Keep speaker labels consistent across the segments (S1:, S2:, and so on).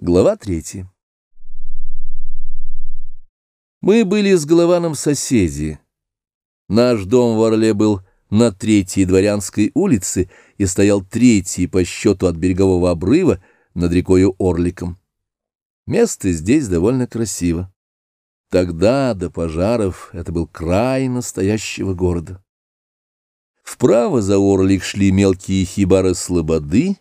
S1: Глава третья. Мы были с Голованом соседи. Наш дом в Орле был на третьей дворянской улице и стоял третий по счету от берегового обрыва над рекою Орликом. Место здесь довольно красиво. Тогда, до пожаров, это был край настоящего города. Вправо за Орлик шли мелкие хибары слободы,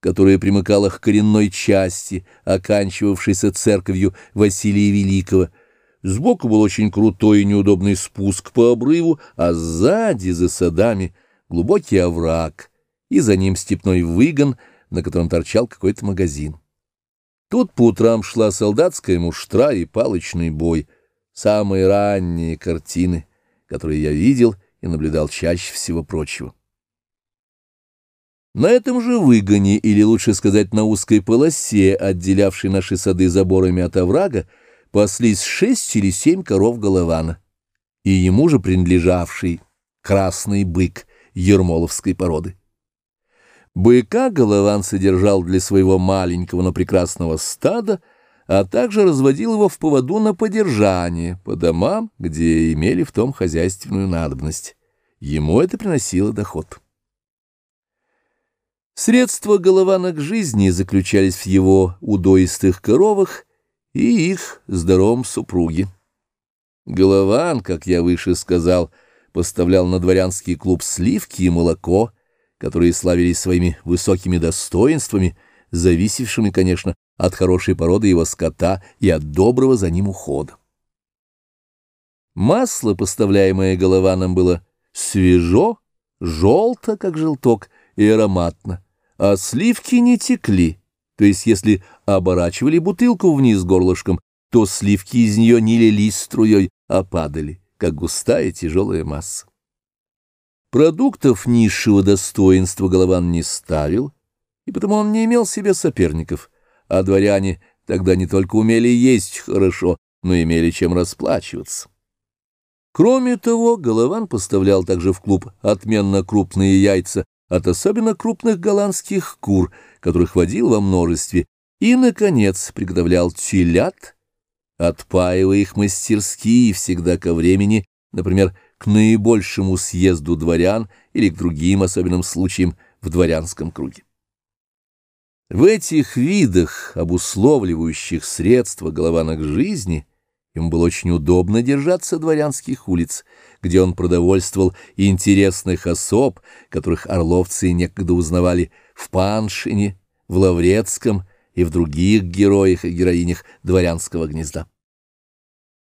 S1: которая примыкала к коренной части, оканчивавшейся церковью Василия Великого. Сбоку был очень крутой и неудобный спуск по обрыву, а сзади, за садами, глубокий овраг, и за ним степной выгон, на котором торчал какой-то магазин. Тут по утрам шла солдатская муштра и палочный бой, самые ранние картины, которые я видел и наблюдал чаще всего прочего. На этом же выгоне, или лучше сказать на узкой полосе, отделявшей наши сады заборами от оврага, паслись шесть или семь коров Голована, и ему же принадлежавший красный бык ермоловской породы. Быка Голован содержал для своего маленького, но прекрасного стада, а также разводил его в поводу на подержание по домам, где имели в том хозяйственную надобность. Ему это приносило доход. Средства Голована к жизни заключались в его удоистых коровах и их здоровом супруге. Голован, как я выше сказал, поставлял на дворянский клуб сливки и молоко, которые славились своими высокими достоинствами, зависевшими, конечно, от хорошей породы его скота и от доброго за ним ухода. Масло, поставляемое Голованом, было свежо, желто, как желток, и ароматно а сливки не текли, то есть если оборачивали бутылку вниз горлышком, то сливки из нее не лились струей, а падали, как густая тяжелая масса. Продуктов низшего достоинства Голован не ставил, и потому он не имел себе соперников, а дворяне тогда не только умели есть хорошо, но имели чем расплачиваться. Кроме того, Голован поставлял также в клуб отменно крупные яйца от особенно крупных голландских кур, которых водил во множестве, и, наконец, приготовлял телят, отпаивая их мастерски всегда ко времени, например, к наибольшему съезду дворян или к другим особенным случаям в дворянском круге. В этих видах, обусловливающих средства голованок жизни, Ему было очень удобно держаться дворянских улиц, где он продовольствовал интересных особ, которых орловцы некогда узнавали в Паншине, в Лаврецком и в других героях и героинях дворянского гнезда.